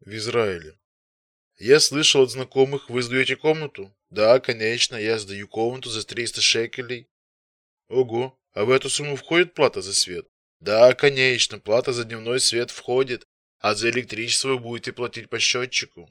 в Израиле. Я слышал от знакомых, вы сдаете комнату? Да, конечно, я сдаю комнату за 300 шекелей. Ого, а в эту сумму входит плата за свет? Да, конечно, плата за дневной свет входит, а за электричество вы будете платить по счетчику.